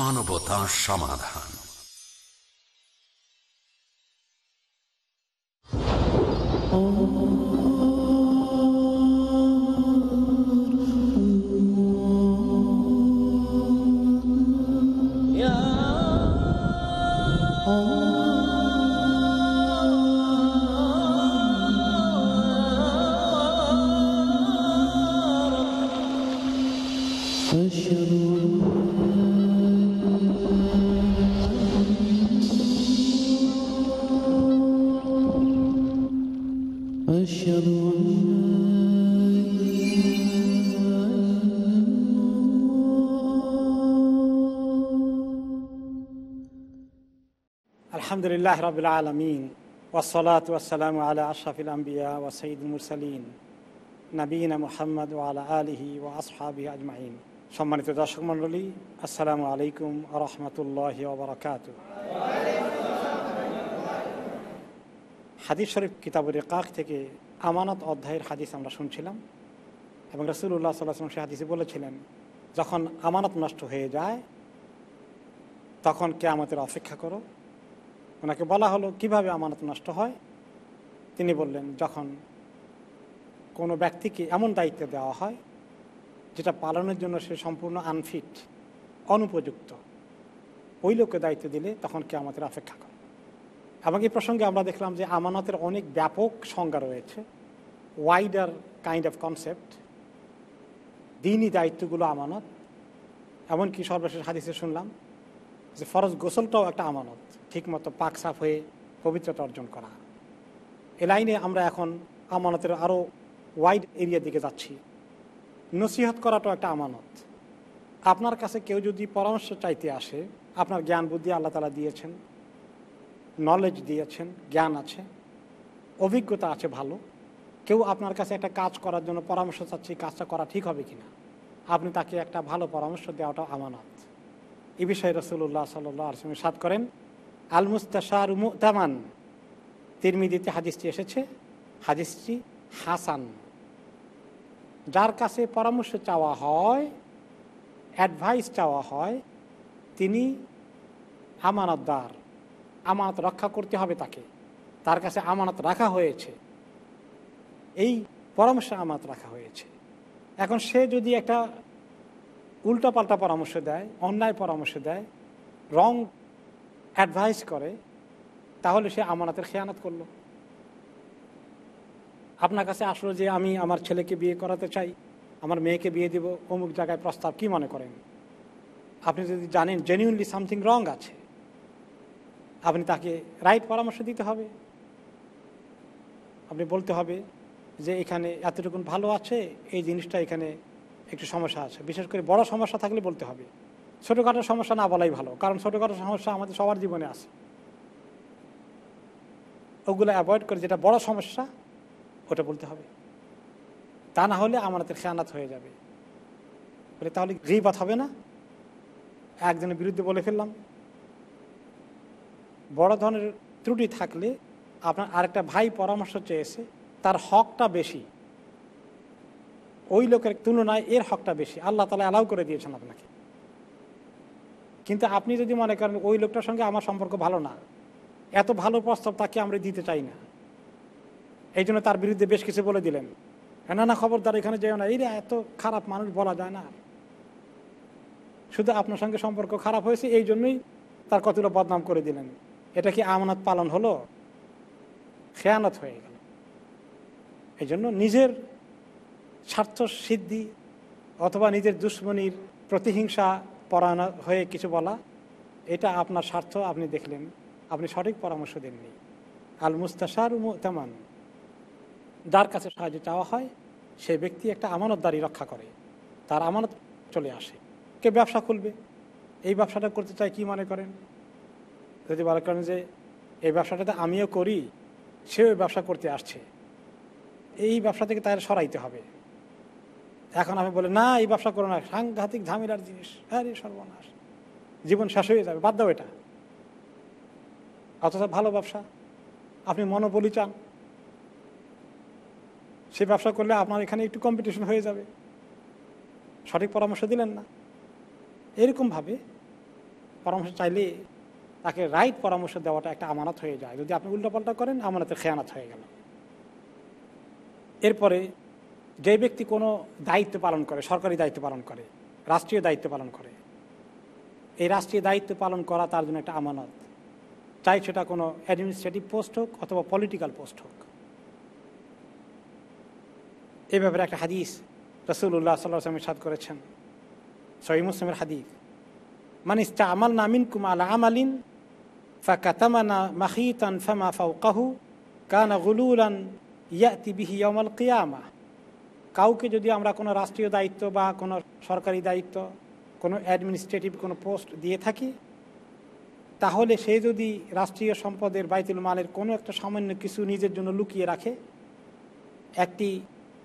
মানবতা সমাধান Oh oh, oh. আলহামদুলিল্লাহ রবিল আলমিন ওসলাত ওসালাম আলা আশাফিল আম্বিয়া ও সঈদুল মুরসালিন নবীন মোহাম্মদ ও আলা আলহি ও আসহাবি আজমাইন। সম্মানিত দর্শক মণ্ডলী, আসসালামু আলাইকুম রহমতুল্লাহ ওবরাকাত হাদিস শরীফ কিতাবুর কাক থেকে আমানত অধ্যায়ের হাদিস আমরা শুনছিলাম এবং রসুল্লাহ সাল্লাহ সে হাদিসে বলেছিলেন, যখন আমানত নষ্ট হয়ে যায়, তখন কে আমাদের অপেক্ষা করো। ওনাকে বলা হলো, কীভাবে আমানত নষ্ট হয়? তিনি বললেন, যখন কোনো ব্যক্তিকে এমন দায়িত্ব দেওয়া হয়, যেটা পালনের জন্য সে সম্পূর্ণ আনফিট, অনুপযুক্ত, ওই লোককে দায়িত্ব দিলে তখন কে আমাদের অপেক্ষা করে। এবং এই প্রসঙ্গে আমরা দেখলাম যে আমানতের অনেক ব্যাপক সংজ্ঞা রয়েছে ওয়াইডার কাইন্ড অফ কনসেপ্ট দিনই দায়িত্বগুলো আমানত, এমনকি সর্বশেষ হাদিসে শুনলাম যে ফরজ গোসলটাও একটা আমানত। ঠিকমতো পাক সাফ হয়ে পবিত্রতা অর্জন করা। এ লাইনে আমরা এখন আমানতের আরও ওয়াইড এরিয়ার দিকে যাচ্ছি। নসিহত করাটাও একটা আমানত। আপনার কাছে কেউ যদি পরামর্শ চাইতে আসে, আপনার জ্ঞান, বুদ্ধি আল্লাহ তালা দিয়েছেন নলেজ দিয়েছেন, জ্ঞান আছে, অভিজ্ঞতা আছে ভালো, কেউ আপনার কাছে একটা কাজ করার জন্য পরামর্শ চাচ্ছে কাজটা করা ঠিক হবে কিনা? আপনি তাকে একটা ভালো পরামর্শ দেওয়াটা আমানত। এ বিষয়ে রসুল্লাহ সাল্লাহ সাল্লাম সাদ করেন আল মুস্তাশার মুতামান। তিরমিদিতে হাদিসটি এসেছে, হাদিসটি হাসান। যার কাছে পরামর্শ চাওয়া হয় অ্যাডভাইস চাওয়া হয়, তিনি আমানতদার, আমানত রক্ষা করতে হবে তাকে। তার কাছে আমানত রাখা হয়েছে। এই পরামর্শ আমানত রাখা হয়েছে। এখন সে যদি একটা উল্টাপাল্টা পরামর্শ দেয়, অন্যায় পরামর্শ দেয় রং অ্যাডভাইস করে, তাহলে সে আমানতের খেয়ানত করল। আপনার কাছে আসলো যে, আমি আমার ছেলেকে বিয়ে করাতে চাই, আমার মেয়েকে বিয়ে দিব, অমুক জায়গায় প্রস্তাব কি মনে করেন? আপনি যদি জানেন জেনুইনলি সামথিং রং আছে, আপনি তাকে রাইট পরামর্শ দিতে হবে। আপনি বলতে হবে যে, এখানে এতটুকুন ভালো আছে, এই জিনিসটা এখানে একটু সমস্যা আছে। বিশেষ করে বড় সমস্যা থাকলে বলতে হবে। ছোটোখাটো সমস্যা না বলাই ভালো, কারণ ছোটোখাটো সমস্যা আমাদের সবার জীবনে আছে। ওগুলো অ্যাভয়েড করে যেটা বড় সমস্যা, ওটা বলতে হবে। তা না হলে আমাদের খেয়ানাত হয়ে যাবে। বলে তাহলে গৃহপাত হবে না? একজনের বিরুদ্ধে বলে ফেললাম। বড় ধরনের ত্রুটি থাকলে আপনার আরেকটা ভাই পরামর্শ চেয়েছে, তার হকটা বেশি। ওই লোকের তুলনায় এর হকটা বেশি। আল্লাহ তালা অ্যালাউ করে দিয়েছেন আপনাকে। কিন্তু আপনি যদি মনে করেন ওই লোকটার সঙ্গে আমার সম্পর্ক ভালো না, এত ভালো প্রস্তাব তাকে আমরা দিতে চাই না। এই জন্য তার বিরুদ্ধে বেশ কিছু বলে দিলেন। না না, খবরদার, এখানে যেও না। এই এত খারাপ মানুষ বলা যায় না শুধু আপনার সঙ্গে সম্পর্ক খারাপ হয়েছে, এই জন্যই তার কতগুলো বদনাম করে দিলেন। এটা কি আমানত পালন হলো? খেয়ানত হয়ে গেল। এই জন্য নিজের স্বার্থ সিদ্ধি অথবা নিজের দুশ্মনির প্রতিহিংসা পরায়ণ হয়ে কিছু বলা, এটা আপনার স্বার্থ, আপনি দেখলেন। আপনি সঠিক পরামর্শ দেননি। আল মুস্তাশার তেমান যার কাছে সাহায্য চাওয়া হয়, সে ব্যক্তি একটা আমানতদারি রক্ষা করে। তার আমানত চলে আসে। কে ব্যবসা খুলবে? এই ব্যবসাটা করতে চাই কি মনে করেন? যদি মনে করেন যে, এই ব্যবসাটাতে আমিও করি, সেও ব্যবসা করতে আসছে। এই ব্যবসা থেকে তার সরাইতে হবে। এখন আমি বলি, না, এই ব্যবসা করো না। সাংঘাতিক ঝামেলার জিনিস। হ্যাঁ রে সর্বনাশ। জীবন শেষ হয়ে যাবে, বাদ দাও এটা। অথচ ভালো ব্যবসা, আপনি মনোবলি চান। সে ব্যবসা করলে আপনার এখানে একটু কম্পিটিশন হয়ে যাবে। সঠিক পরামর্শ দিলেন না। এরকমভাবে পরামর্শ চাইলে তাকে রাইট পরামর্শ দেওয়াটা একটা আমানত হয়ে যায়। যদি আপনি উল্টোপাল্টা করেন, আমানতের খেয়ানত হয়ে গেল। এরপরে যে ব্যক্তি কোনো দায়িত্ব পালন করে, সরকারি দায়িত্ব পালন করে, রাষ্ট্রীয় দায়িত্ব পালন করে, এই রাষ্ট্রীয় দায়িত্ব পালন করা তার জন্য একটা আমানত। চাই সেটা কোনো অ্যাডমিনিস্ট্রেটিভ পোস্ট হোক অথবা পলিটিক্যাল পোস্ট হোক। এই ব্যাপারে একটা হাদিস রসুল্লাহ সাল্লাহ আসলাম সাদ করেছেন। সহি মুসলিমের হাদিস। মানে ইস্তা আমাল নামিন কুম আলা আমালিন ফাকাতামানা মাখিতান ফামা ফাউকাহু কানা গুলুলান ইয়াতি বিহি ইয়ামাল কিয়ামা। কাউকে যদি আমরা কোনো রাষ্ট্রীয় দায়িত্ব বা কোনো সরকারি দায়িত্ব, কোনো অ্যাডমিনিস্ট্রেটিভ কোনো পোস্ট দিয়ে থাকি, তাহলে সে যদি রাষ্ট্রীয় সম্পদের বাইতুল মালের কোনো একটা সামান্য কিছু নিজের জন্য লুকিয়ে রাখে, একটি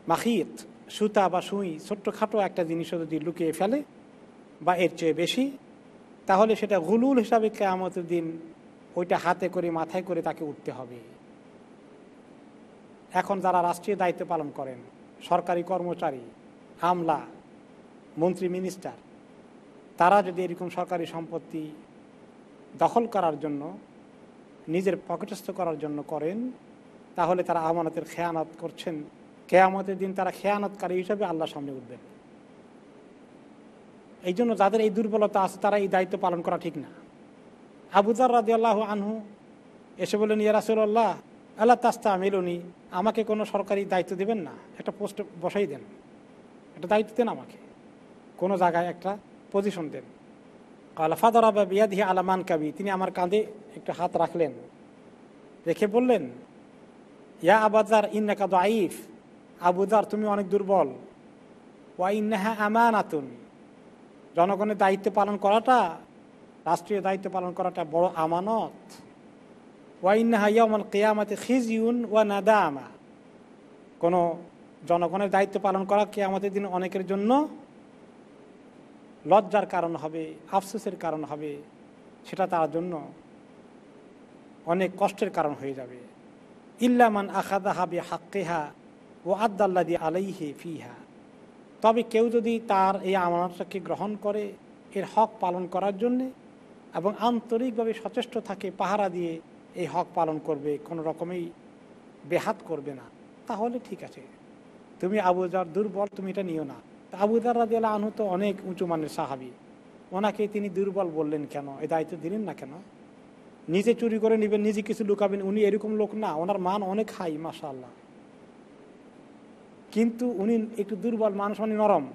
মাখিত সুতা বা সুই, ছোট্টখাটো একটা জিনিসও যদি লুকিয়ে ফেলে বা এর চেয়ে বেশি, তাহলে সেটা গুলুল হিসাবে কেয়ামতের দিন ওইটা হাতে করে, মাথায় করে তাকে উঠতে হবে। এখন যারা রাষ্ট্রীয় দায়িত্ব পালন করেন সরকারি কর্মচারী, আমলা, মন্ত্রী মিনিস্টার তারা যদি এরকম সরকারি সম্পত্তি দখল করার জন্য, নিজের পকেটস্থ করার জন্য করেন, তাহলে তারা আমানতের খেয়ানত করছেন। কেয়ামতের দিন তারা খেয়ানতকারী হিসাবে আল্লাহ সামনে উঠবেন। এই জন্য যাদের এই দুর্বলতা আছে, তারা এই দায়িত্ব পালন করা ঠিক না। আবুজার রাজি আল্লাহ আনহু এসে বলেন ইয়ারাসুল্লাহ আল্লাহ তাস্তা মেলুনি আমাকে কোনো সরকারি দায়িত্ব দেবেন না। একটা পোস্ট বসাই দেন। একটা দায়িত্ব দেন আমাকে। কোনো জায়গায় একটা পজিশন দেন। আলাফাদারা বা বিয়াদি আলামান কাবি, তিনি আমার কাঁধে একটু হাত রাখলেন। রেখে বললেন, ইয়া আবাজার ইন্নাকা আইফ আবুদার তুমি অনেক দুর্বল। ওয়া ইন্নাহা আমানাতুন। জনগণের দায়িত্ব পালন করাটা, রাষ্ট্রীয় দায়িত্ব পালন করাটা বড় আমানত। ওয়া ইন্নাহা ইয়ামাল কেয়ামাতে খিজিউন ওয়া নাদামা কোনো জনগণের দায়িত্ব পালন করা কেয়ামতের দিন অনেকের জন্য লজ্জার কারণ হবে, আফসোসের কারণ হবে, সেটা তার জন্য অনেক কষ্টের কারণ হয়ে যাবে। ইল্লামান আখাদা হাবে হাক্কেহা ও আদাল্লাদি আলাইহে ফিহা। তবে কেউ যদি তার এই আমানতটাকে গ্রহণ করে, এর হক পালন করার জন্যে এবং আন্তরিকভাবে সচেষ্ট থাকে পাহারা দিয়ে এই হক পালন করবে, কোনো রকমেই বেহাত করবে না। তাহলে ঠিক আছে। তুমি আবুজার দুর্বল, তুমি এটা নিও না। আবুদার রাজি আল্লাহ আনহু তো অনেক উঁচু মানের সাহাবি। ওনাকে তিনি দুর্বল বললেন কেন? এই দায়িত্ব দিলেন না কেন? নিজে চুরি করে নেবেন, নিজে কিছু লুকাবেন, উনি এরকম লোক না। ওনার মান অনেক হাই মাসা আল্লাহ কিন্তু উনি একটু দুর্বল মানুষ মানে নরম।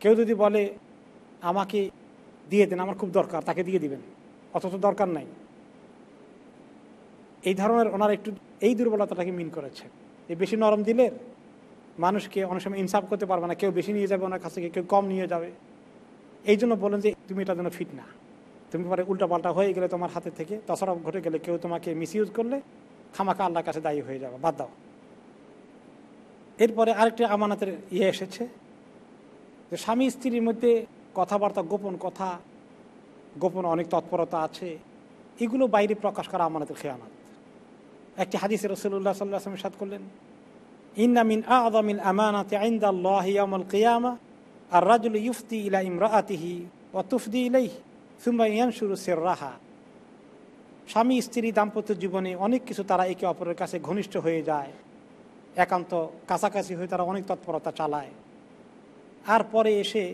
কেউ যদি বলে, আমাকে দিয়ে দেন, আমার খুব দরকার, তাকে দিয়ে দিবেন। অথচ দরকার নাই। এই ধরনের ওনার একটু এই দুর্বলতাটাকে মিন করেছে। এই বেশি নরম দিলে মানুষকে অনেক সময় ইনসাফ করতে পারবে না, কেউ বেশি নিয়ে যাবে ওনার কাছ কেউ কম নিয়ে যাবে। এই জন্য বলেন যে, তুমি এটা যেন ফিট না। তুমি পরে উল্টাপাল্টা হয়ে গেলে তোমার হাতে থেকে তসরফ ঘটে গেলে কেউ তোমাকে মিসইউজ করলে খামাখা আল্লাহর কাছে দায়ী হয়ে যাবে। বাদ দাও। এরপরে আরেকটি আমানাতের ইয়ে এসেছে যে, স্বামী স্ত্রীর মধ্যে কথাবার্তা, গোপন কথা, গোপন অনেক তৎপরতা আছে। এগুলো বাইরে প্রকাশ করা আমানতের খেয়ানত। একটি হাদিসে রসুল্লাহ সাল্লাহ সাদ করলেন ইন্নামিন আদামিন আমানাতে আইন্দাল্লাহ ইয়ামুল কিয়ামা আর রাজুল ইউফতি ইলা ইমরাআতিহি ও তুফদি ইলাই সুম্বা ইয়ানসুরু রাহা স্বামী, স্ত্রী, দাম্পত্য জীবনে অনেক কিছু তারা একে অপরের কাছে ঘনিষ্ঠ হয়ে যায়, একান্ত কাছাকাছি হয়ে তারা অনেক তৎপরতা চালায়। আর পরে এসে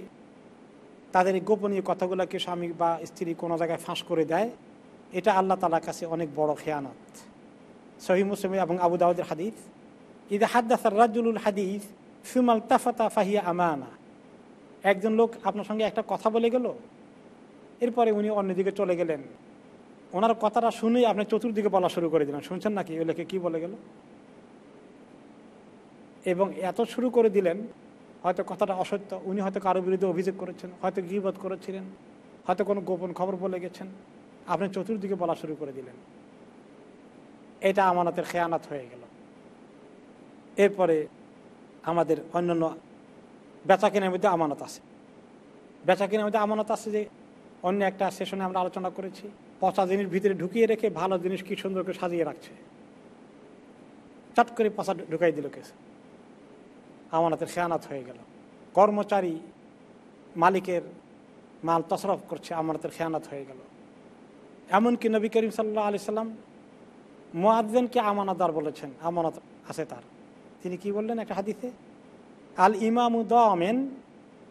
তাদের গোপনীয় কথাগুলোকে স্বামী বা স্ত্রী কোনো জায়গায় ফাঁস করে দেয়, এটা আল্লাহ তালার কাছে অনেক বড় খেয়ানত। সহি মুসলিম এবং আবু দাউদের হাদিস ঈদ হাদ্দাসার রাজুল হাদিস সুমাল তাফাতা ফাহিয়া আমানা একজন লোক আপনার সঙ্গে একটা কথা বলে গেল। এরপরে উনি অন্যদিকে চলে গেলেন। ওনার কথাটা শুনেই আপনি চতুর্দিকে বলা শুরু করে দিলেন। শুনছেন নাকি? ওই লেখে কী বলে গেল? এবং এত শুরু করে দিলেন, হয়তো কথাটা অসত্য। উনি হয়তো কারও বিরুদ্ধে অভিযোগ করেছেন, হয়তো গিবোধ করেছিলেন, হয়তো কোনো গোপন খবর বলে গেছেন। আপনি চতুর্দিকে বলা শুরু করে দিলেন। এটা আমানতের খেয়ানাত হয়ে গেল। এরপরে আমাদের অন্যান্য বেচা কেনার মধ্যে আমানত আছে। বেচা কেনার মধ্যে আমানত আছে যে, অন্য একটা সেশনে আমরা আলোচনা করেছি, পচা জিনিস ভিতরে ঢুকিয়ে রেখে ভালো জিনিস কি সুন্দর করে সাজিয়ে রাখছে। চট করে পচা ঢুকাই দিল কেছে আমানতের খেয়ানাত হয়ে গেল। কর্মচারী মালিকের মাল তসরফ করছে, আমানতের খেয়ানত হয়ে গেল। এমনকি নবী করিম সাল্লাহ আলি সাল্লাম মোয়াজ্জেনকে আমানতদার বলেছেন, আমানত আছে তার। তিনি কি বললেন একটা হাদিসে? আল ইমামু দামেন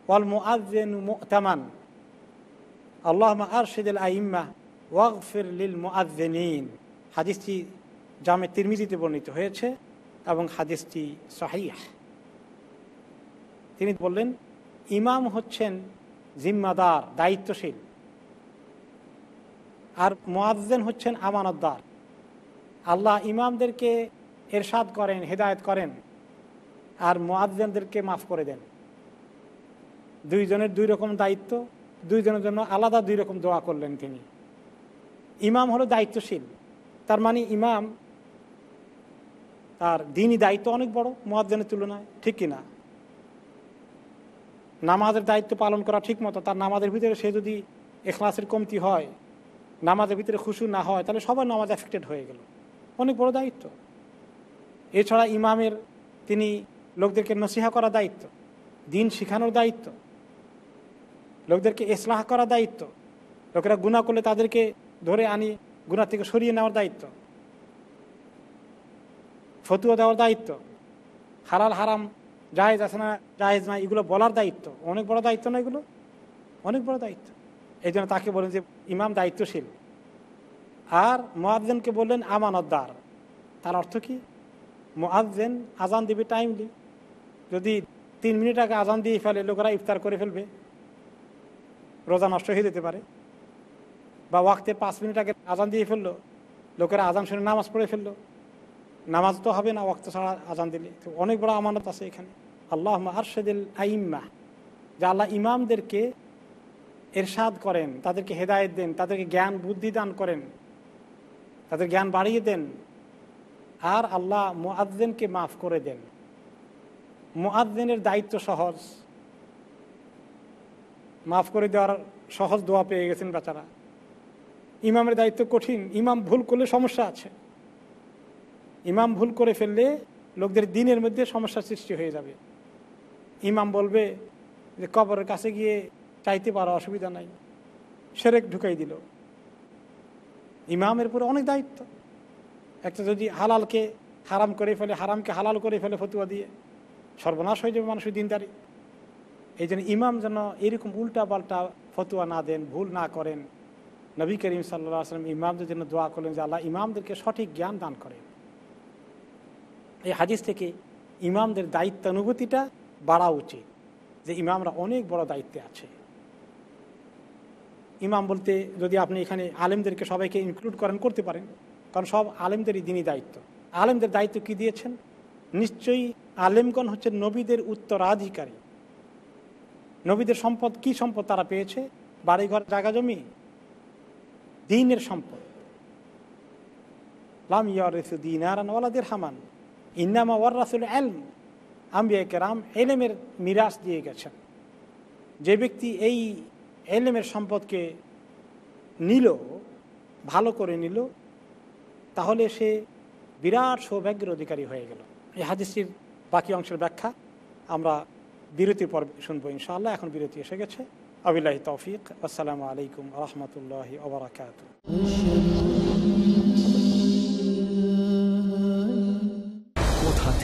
ওয়াল মুআজ্জিন মুতামান। আল্লাহ আরশিদুল আইম্মা ওয়াগফির লিল মুআজ্জিনিন। হাদিসটি জামে তিরমিজিতে বর্ণিত হয়েছে এবং হাদিসটি সহিহ। তিনি বললেন, ইমাম হচ্ছেন জিম্মাদার, দায়িত্বশীল। আর মোয়াজ্জেন হচ্ছেন আমানতদার। আল্লাহ ইমামদেরকে এরশাদ করেন, হেদায়ত করেন আর মোয়াজ্জেনদেরকে মাফ করে দেন। দুইজনের দুই রকম দায়িত্ব, দুইজনের জন্য আলাদা দুই রকম দোয়া করলেন তিনি। ইমাম হলো দায়িত্বশীল, তার মানে ইমাম তার দিনই দায়িত্ব অনেক বড় মোয়াজ্জেনের তুলনায় ঠিক কিনা নামাজের দায়িত্ব পালন করা ঠিক মতো, তার নামাজের ভিতরে সে যদি এখলাসের কমতি হয়, নামাজের ভিতরে খুশু না হয়, তাহলে সবাই নামাজ অ্যাফেক্টেড হয়ে গেল। অনেক বড় দায়িত্ব। এছাড়া ইমামের তিনি লোকদেরকে নসিহা করা দায়িত্ব, দিন শিখানোর দায়িত্ব, লোকদেরকে ইসলাহ করা দায়িত্ব, লোকেরা গুণা করলে তাদেরকে ধরে আনি গুণা থেকে সরিয়ে নেওয়ার দায়িত্ব, ফতুয়া দেওয়ার দায়িত্ব, হালাল, হারাম জাহেজ আছে না জাহেজ না এগুলো বলার দায়িত্ব। অনেক বড় দায়িত্ব না এগুলো? অনেক বড় দায়িত্ব। এই জন্য তাকে বলেন যে, ইমাম দায়িত্বশীল। আর মোয়াজ্জেনকে বললেন, আমানতদার। তার অর্থ কি? মোয়াজ্জেন আজান দিবে টাইমলি যদি তিন মিনিট আগে আজান দিয়ে ফেলে, লোকেরা ইফতার করে ফেলবে। রোজা নষ্ট হয়ে যেতে পারে। বা ওয়াক্তে পাঁচ মিনিট আগে আজান দিয়ে ফেলল, লোকেরা আজান শুনে নামাজ পড়ে ফেলল। নামাজ তো হবে না, ওয়াক্ত ছাড়া আজান দিলে। তো অনেক বড় আমানত আছে এখানে। আল্লাহ আরশেদিল আইম্মা। যে আল্লাহ ইমামদেরকে এরশাদ করেন, তাদেরকে হেদায়ত দেন, তাদেরকে জ্ঞান, বুদ্ধি দান করেন। তাদের জ্ঞান বাড়িয়ে দেন। আর আল্লাহ মুআদ্দিনকে মাফ করে দেন। মুআদ্দিনের দায়িত্ব সহজ। মাফ করে দেওয়ার সহজ দোয়া পেয়ে গেছেন বেচারা। ইমামের দায়িত্ব কঠিন। ইমাম ভুল করলে সমস্যা আছে। ইমাম ভুল করে ফেললে লোকদের দিনের মধ্যে সমস্যার সৃষ্টি হয়ে যাবে। ইমাম বলবে যে কবরের কাছে গিয়ে চাইতে পারো, অসুবিধা নাই। সেরেক ঢুকাই দিল। ইমামের উপরে অনেক দায়িত্ব। একটা যদি হালালকে হারাম করে ফেলে, হারামকে হালাল করে ফেলে ফতুয়া দিয়ে, সর্বনাশ হয়ে যাবে মানুষের দিনদারি। এই জন্য ইমাম যেন এরকম উল্টা পাল্টা ফতুয়া না দেন, ভুল না করেন। নবী করিম সাল্লাহ আসলাম ইমামদের জন্য দোয়া করলেন যে, আল্লাহ ইমামদেরকে সঠিক জ্ঞান দান করেন। এই হাদিস থেকে ইমামদের দায়িত্বানুভূতিটা বাড়া উচিত যে, ইমামরা অনেক বড় দায়িত্বে আছে। ইমাম বলতে যদি আপনি এখানে আলেমদেরকে সবাইকে ইনক্লুড করেন, করতে পারেন। কারণ সব আলেমদেরই দিনই দায়িত্ব। আলেমদের দায়িত্ব কি দিয়েছেন? নিশ্চয়ই আলেমগণ হচ্ছে নবীদের উত্তরাধিকারী। নবীদের সম্পদ, কি সম্পদ তারা পেয়েছে? বাড়িঘর, জায়গা, জমি? দিনের সম্পদ। লাম ইয়ারিসু দিনারান হামান ইন্নামা ওয়ার রাসুল এলম আম্বিয়া কেরাম এলেমের মিরাস দিয়ে গেছেন। যে ব্যক্তি এই এলেমের সম্পদকে নিল, ভালো করে নিল, তাহলে সে বিরাট সৌভাগ্যের অধিকারী হয়ে গেল। এই হাদিসটির বাকি অংশের ব্যাখ্যা আমরা বিরতির পর শুনব ইনশাআল্লাহ। এখন বিরতি এসে গেছে। আবিল্লাহি তৌফিক। আসসালামু আলাইকুম রহমতুল্লাহ ওবরাকাত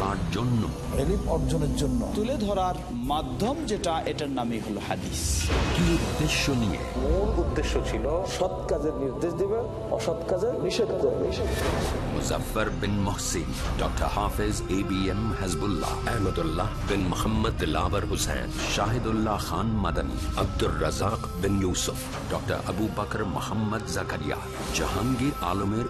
কার জন্য। অর্জনের জন্য। তুলে ধরার মাধ্যম যেটা এটার নামই হলো হাদিস। কি উদ্দেশ্য নিয়ে? মূল উদ্দেশ্য ছিল সৎ কাজের নির্দেশ দিবে অসৎ কাজের নিষেধ করবে। Muzaffar bin Mohsin doctor Hafez A B M Hasbullah Ahmadullah bin Mohammad Dilawar Hossain Shahidullah Khan Madani Abdur Razzak bin Yusuf doctor Abu Bakar Mohammad Zakaria. Jahangir আলমের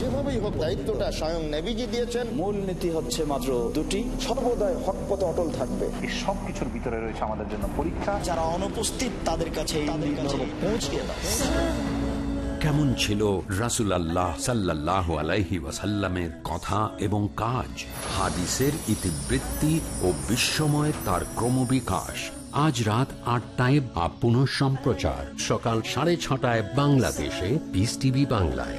যেভাবেই হোক দায়িত্বটা স্বয়ং নেভিজি দিয়েছেন। মূল নীতি হচ্ছে মাত্র দুটি। সর্বদাই হক পথে অটল থাকবে। এই সব কিছুর ভিতরে রয়েছে আমাদের জন্য পরীক্ষা। যারা অনুপস্থিত তাদের কাছে এই মর্ম পৌঁছে দাও। কেমন ছিল রাসুল আল্লাহ সাল্লাহ আলাইহি ওয়াসাল্লামের কথা এবং কাজ? হাদিসের ইতিবৃত্তি ও বিশ্বময় তার ক্রমবিকাশ। আজ রাত আটটায় বা পুনঃ সম্প্রচার সকাল সাড়ে ছটায় বাংলাদেশে পিস টিভি বাংলায়।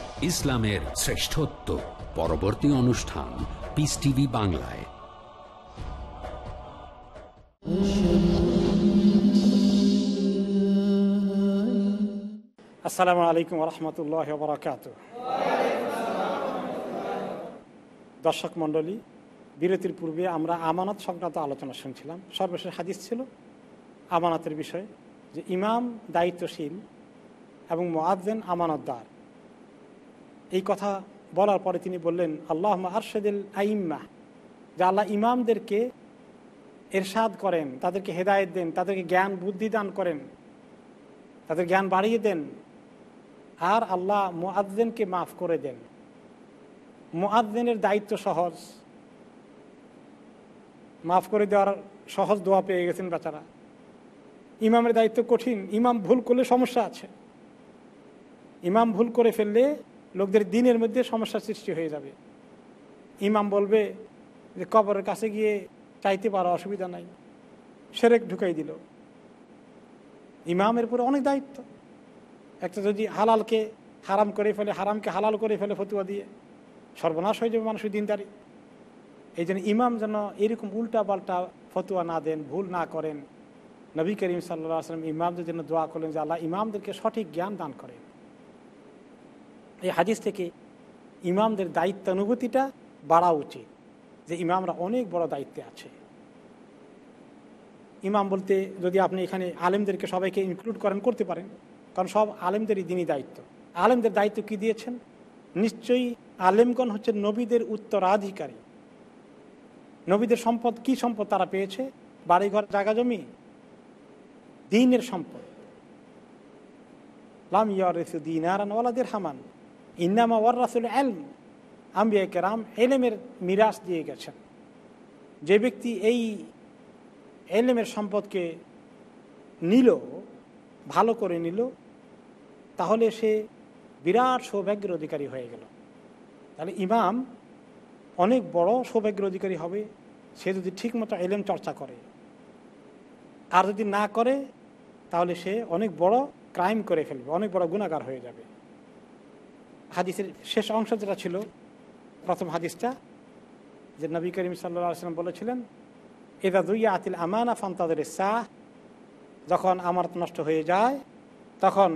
ইসলামের শ্রেষ্ঠত্ব। পরবর্তী অনুষ্ঠান পিস টিভি বাংলায়। আসসালামু আলাইকুম রহমতুল্লাহ বরাকাত দর্শক মণ্ডলী, বিরতির পূর্বে আমরা আমানত সংক্রান্ত আলোচনা শুনছিলাম। সর্বশেষ হাদিস ছিল আমানতের বিষয়ে যে ইমাম দায়িত্বশীল এবং মোয়াজ্জেন আমানতদার এই কথা বলার পরে তিনি বললেন আল্লাহ আরশেদুল আইম্মা, যে আল্লাহ ইমামদেরকে এরশাদ করেন, তাদেরকে হেদায়েত দেন, তাদেরকে জ্ঞান বুদ্ধি দান করেন, তাদের জ্ঞান বাড়িয়ে দেন, আর আল্লাহ মুআদ্দিনকে মাফ করে দেন। মুআদ্দিনের দায়িত্ব সহজ। মাফ করে দেওয়ার সহজ দোয়া পেয়ে গেছেন বেচারা। ইমামের দায়িত্ব কঠিন। ইমাম ভুল করলে সমস্যা আছে। ইমাম ভুল করে ফেললে লোকদের দিনের মধ্যে সমস্যা সৃষ্টি হয়ে যাবে। ইমাম বলবে যে কবরের কাছে গিয়ে চাইতে পারো, অসুবিধা নাই। সেরেক ঢুকাই দিল। ইমামের উপরে অনেক দায়িত্ব। একটা যদি হালালকে হারাম করে ফেলে, হারামকে হালাল করে ফেলে ফতুয়া দিয়ে, সর্বনাশ হয়ে যাবে মানুষের দিনদারি। এই জন্য ইমাম যেন এরকম উল্টা পাল্টা ফতুয়া না দেন, ভুল না করেন। নবী করিম সাল্লা আসলাম ইমামদের জন্য দোয়া করলেন যে আল্লাহ ইমামদেরকে সঠিক জ্ঞান দান করেন। এই হাদিস থেকে ইমামদের দায়িত্বানুভূতিটা বাড়া উচিত যে ইমামরা অনেক বড় দায়িত্বে আছে। ইমাম বলতে যদি আপনি এখানে আলেমদেরকে সবাইকে ইনক্লুড করেন, করতে পারেন, কারণ সব আলেমদেরই দিনই দায়িত্ব। আলেমদের দায়িত্ব কি দিয়েছেন? নিশ্চয়ই আলেমগণ হচ্ছে নবীদের উত্তরাধিকারী। নবীদের সম্পদ, কি সম্পদ তারা পেয়েছে? বাড়িঘর, জায়গা, জমি? দিনের সম্পদ। লাম ইয়ারিসু দিনারান ওয়ালাদের হামান ইন্নামা ওয়ার রাসুল এলম আম্বিয়া কেরাম এলেমের মিরাস দিয়ে গেছেন যে ব্যক্তি এই এলেমের সম্পদকে নিল, ভালো করে নিল, তাহলে সে বিরাট সৌভাগ্যের অধিকারী হয়ে গেল। তাহলে ইমাম অনেক বড় সৌভাগ্যের অধিকারী হবে, সে যদি ঠিকমতো এলেম চর্চা করে। আর যদি না করে, তাহলে সে অনেক বড় ক্রাইম করে ফেলবে, অনেক বড় গুণাগার হয়ে যাবে। হাদিসের শেষ অংশ যেটা ছিল, প্রথম হাদিসটা, যে নবী করিম সাল্লা সাল্লাম বলেছিলেন এদা দুইয়া আতিল আমানা ফান্তাদের শাহ যখন আমানত নষ্ট হয়ে যায়, তখন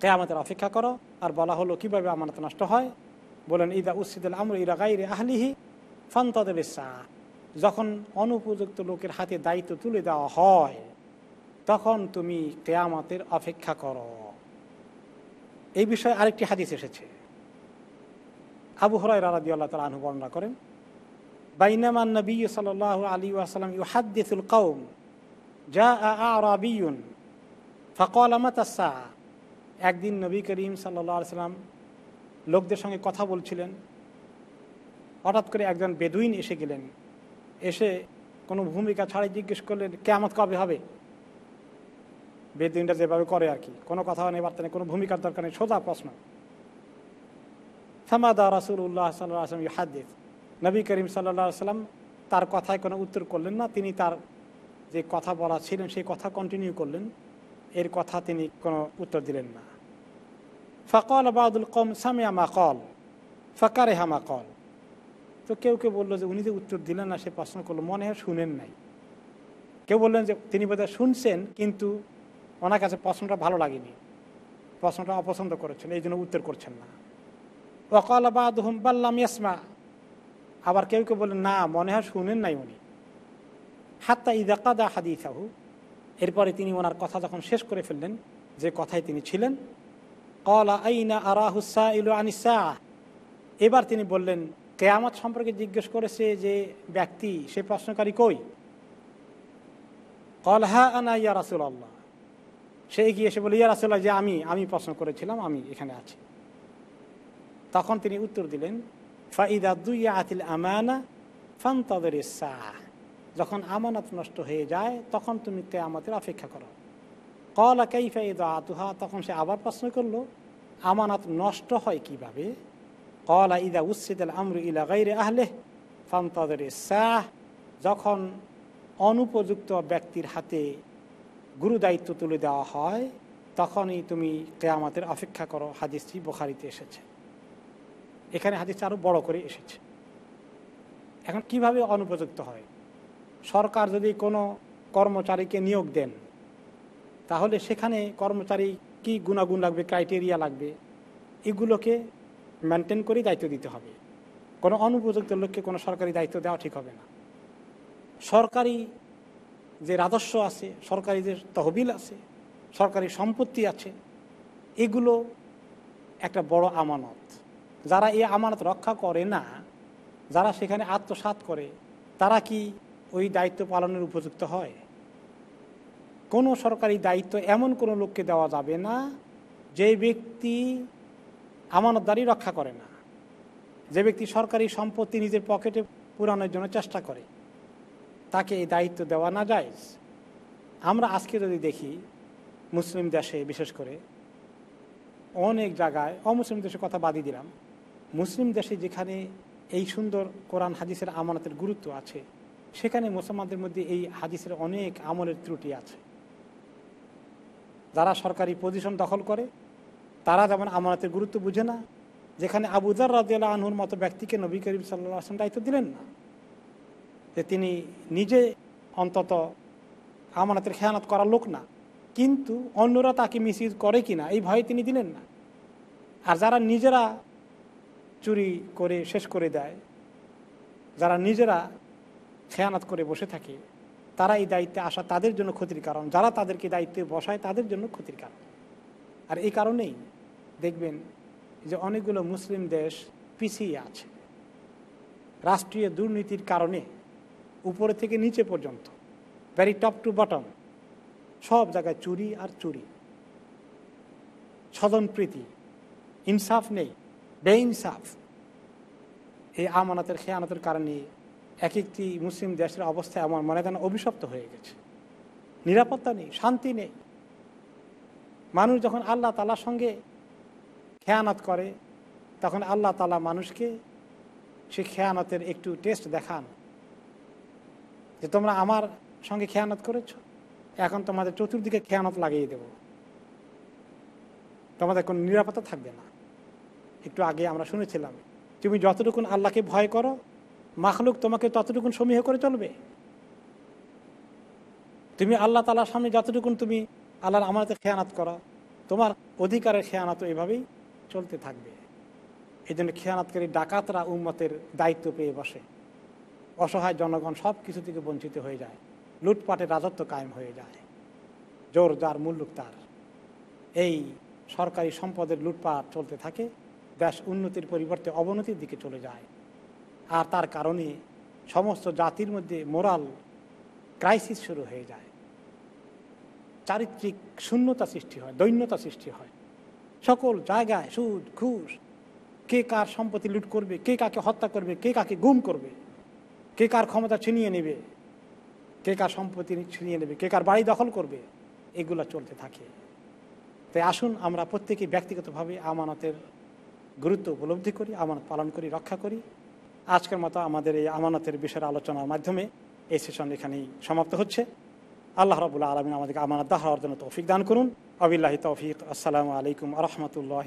কেয়ামতের অপেক্ষা করো, আর বলা হলো কীভাবে আমানত নষ্ট হয়। বলেন, ইদা উসিদুল আমর ইরা গাইরে আহলিহি ফান্তাদের শাহ যখন অনুপযুক্ত লোকের হাতে দায়িত্ব তুলে দেওয়া হয়, তখন তুমি কেয়ামতের অপেক্ষা করো। এই বিষয়ে আরেকটি হাদিস এসেছে। আবু হরাই রাদি আল্লাহ তালা বর্ণনা করেন বাইনামান নবী সাল আলী আসালাম ইউহাদ্দিসুল কৌম যা আরাবিউন ফকল একদিন নবী করিম সাল্লা সাল্লাম লোকদের সঙ্গে কথা বলছিলেন। হঠাৎ করে একজন বেদুইন এসে গেলেন। এসে কোনো ভূমিকা ছাড়াই জিজ্ঞেস করলেন কেমত কবে হবে? বেদুইনটা যেভাবে করে আর কি, কোনো কথা নেই, বার্তা নেই, কোনো ভূমিকার দরকার নেই, সোজা প্রশ্ন। সামাদা রাসুল্লাহ সাল্লাম ইহাদ্দিস নবী করিম সাল্লা সাল্লাম তার কথায় কোনো উত্তর করলেন না। তিনি তার যে কথা বলা ছিলেন, সেই কথা কন্টিনিউ করলেন। এর কথা তিনি কোনো উত্তর দিলেন না। ফকল বাদুল কম সামিয়া মা কল ফকারে হামা কল। তো কেউ কেউ বলল যে উনি যে উত্তর দিলেন না, সে প্রশ্ন করল, মনে হয় শুনেন নাই। কেউ বললেন যে তিনি বোধহয় শুনছেন, কিন্তু ওনার কাছে প্রশ্নটা ভালো লাগেনি। প্রশ্নটা অপছন্দ করেছেন, এই জন্য উত্তর করছেন না। ওকাল বাদ হুম বাল্লাম ইয়াসমা। আবার কেউ কেউ বললেন না, মনে হয় শুনেন নাই উনি। হাত্তা ইদাকাদা হাদিসাহু। এরপরে তিনি ওনার কথা যখন শেষ করে ফেললেন, যে কথায় তিনি ছিলেন, কলা আইনা আরাহুসা ইলু আনিসা এবার তিনি বললেন, কেয়ামত সম্পর্কে জিজ্ঞেস করেছে যে ব্যক্তি, সে প্রশ্নকারী কই? কল হা আনা ইয়া রাসুল আল্লাহ সে এগিয়ে এসে বলে, ইয়া রাসুল্লাহ যে আমি আমি প্রশ্ন করেছিলাম, আমি এখানে আছি। তখন তিনি উত্তর দিলেন, ফাইদা দুইয়া আতিল আমানা ফান তাদের যখন আমানত নষ্ট হয়ে যায়, তখন তুমি কেয়ামতের অপেক্ষা করো। কলা কাইফা ইদা আতুহা তখন সে আবার প্রশ্ন করল, আমানত নষ্ট হয় কীভাবে? কলা, ইদা উচ্ছেদ আমরু ইলা গাইরে আহলে ফান তাদের যখন অনুপযুক্ত ব্যক্তির হাতে গুরু দায়িত্ব তুলে দেওয়া হয়, তখনই তুমি কেয়ামতের অপেক্ষা করো। হাদিসটি বোখারিতে এসেছে। এখানে হাদিসটা আরও বড় করে এসেছে। এখন কীভাবে অনুপযুক্ত হয়? সরকার যদি কোনো কর্মচারীকে নিয়োগ দেন, তাহলে সেখানে কর্মচারী কি গুণাগুণ লাগবে, ক্রাইটেরিয়া লাগবে, এগুলোকে মেনটেন করেই দায়িত্ব দিতে হবে। কোনো অনুপযুক্ত লোককে কোনো সরকারি দায়িত্ব দেওয়া ঠিক হবে না। সরকারি যে রাজস্ব আছে, সরকারি যে তহবিল আছে, সরকারি সম্পত্তি আছে, এগুলো একটা বড় আমানত। যারা এই আমানত রক্ষা করে না, যারা সেখানে আত্মসাত করে, তারা কি ওই দায়িত্ব পালনের উপযুক্ত হয়? কোনো সরকারি দায়িত্ব এমন কোনো লোককে দেওয়া যাবে না, যে ব্যক্তি আমানতদারি রক্ষা করে না। যে ব্যক্তি সরকারি সম্পত্তি নিজের পকেটে পুরানোর জন্য চেষ্টা করে, তাকে এই দায়িত্ব দেওয়া না যায়। আমরা আজকে যদি দেখি, মুসলিম দেশে বিশেষ করে, অনেক জায়গায়, অমুসলিম দেশের কথা বাদই দিলাম মুসলিম দেশে যেখানে এই সুন্দর কোরআন হাদিসের আমানতের গুরুত্ব আছে, সেখানে মুসলমানদের মধ্যে এই হাদিসের অনেক আমলের ত্রুটি আছে। যারা সরকারি পজিশন দখল করে, তারা যেমন আমানতের গুরুত্ব বুঝে না। যেখানে আবুদার রাজিয়াল আনহুর মতো ব্যক্তিকে নবী করিম সাল্লা আসলাম দায়িত্ব দিলেন না, যে তিনি নিজে অন্তত আমানতের খেয়ানত করার লোক না, কিন্তু অন্যরা তাকে মিসইউজ করে কিনা, এই ভয়ে তিনি দিলেন না। আর যারা নিজেরা চুরি করে, শেষ করে দেয়। যারা নিজেরা খেয়ানত করে বসে থাকে তারা এই দায়িত্বে আসা তাদের জন্য ক্ষতির কারণ। যারা তাদেরকে দায়িত্বে বসায়, তাদের জন্য ক্ষতির কারণ। আর এই কারণেই দেখবেন যে অনেকগুলো মুসলিম দেশ পিছিয়ে আছে। রাষ্ট্রীয় দুর্নীতির কারণে উপরে থেকে নিচে পর্যন্ত ভ্যারি টপ টু বটম সব জায়গায় চুরি আর চুরি। প্রীতি, ইনসাফ নেই। বেইনসাফ এই আমানতের খেয়ানতের কারণে এক একটি মুসলিম দেশের অবস্থা আমার মনে যেন অভিশপ্ত হয়ে গেছে। নিরাপত্তা নেই, শান্তি নেই। মানুষ যখন আল্লাহ তালার সঙ্গে খেয়ানত করে, তখন আল্লাহ তালা মানুষকে সে খেয়ানতের একটু টেস্ট দেখান। যে তোমরা আমার সঙ্গে খেয়ানত করেছ? এখন তোমাদের চতুর্দিকে খেয়ানত লাগিয়ে দেব। তোমাদের কোনো নিরাপত্তা থাকবে না। একটু আগে আমরা শুনেছিলাম। তুমি যতটুকুন আল্লাহকে ভয় করো, মাখলুক তোমাকে ততটুকুন সমীহ করে চলবে। তুমি আল্লাহ তালার সামনে যতটুকুন তুমি আল্লাহর আমাদের খেয়ানাত করো, তোমার অধিকারের খেয়ানাত এভাবেই চলতে থাকবে। এই জন্য খেয়ানাতকারী ডাকাতরা উম্মতের দায়িত্ব পেয়ে বসে। অসহায় জনগণ সব কিছু থেকে বঞ্চিত হয়ে যায়। লুটপাটের রাজত্ব কায়েম হয়ে যায়। জোর যার মুল্লুক তার। এই সরকারি সম্পদের লুটপাট চলতে থাকে। দেশ উন্নতির পরিবর্তে অবনতির দিকে চলে যায়। আর তার কারণে সমস্ত জাতির মধ্যে মোরাল ক্রাইসিস শুরু হয়ে যায়। চারিত্রিক শূন্যতা সৃষ্টি হয়, দৈন্যতা সৃষ্টি হয়। সকল জায়গায় সুদ, ঘুষ, কে কার সম্পত্তি লুট করবে, কে কাকে হত্যা করবে, কে কাকে গুম করবে, কে কার ক্ষমতা ছিনিয়ে নেবে, কে কার সম্পত্তি ছিনিয়ে নেবে, কে কার বাড়ি দখল করবে, এগুলো চলতে থাকে। তাই আসুন আমরা প্রত্যেকে ব্যক্তিগতভাবে আমানতের গুরুত্ব উপলব্ধি করি আমানত পালন করি, রক্ষা করি। আজকের মতো আমাদের এই আমানতের বিষয়ের আলোচনার মাধ্যমে এই সেশন এখানেই সমাপ্ত হচ্ছে। আল্লাহ রবুল্লা আলমিন আমাদেরকে আমানত দাহ জন্য তৌফিক দান করুন। আবিল্লাহি তৌফিক। আসসালামু আলাইকুম রহমতুল্লাহ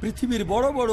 পৃথিবীর বড় বড়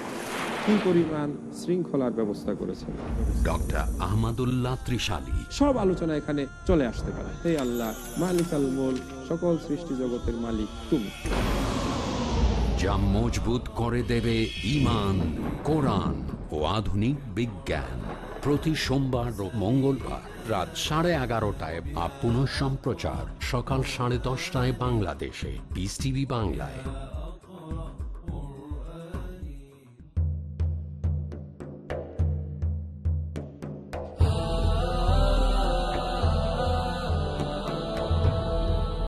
কি পরিমাণ শৃঙ্খলার ব্যবস্থা করেছেন। ডক্টর আহমদুল্লাহ ত্রিশালী। সব আলোচনা এখানে চলে আসতে পারে। হে আল্লাহ মালিক আল মোল সকল সৃষ্টি জগতের মালিক তুমি। যা মজবুত করে দেবে ইমান কোরআন ও আধুনিক বিজ্ঞান। প্রতি সোমবার ও মঙ্গলবার রাত সাড়ে এগারোটায় বা পুনঃ সম্প্রচার সকাল সাড়ে দশটায় বাংলাদেশে। পিস টিভি বাংলায়।